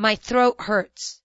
My throat hurts.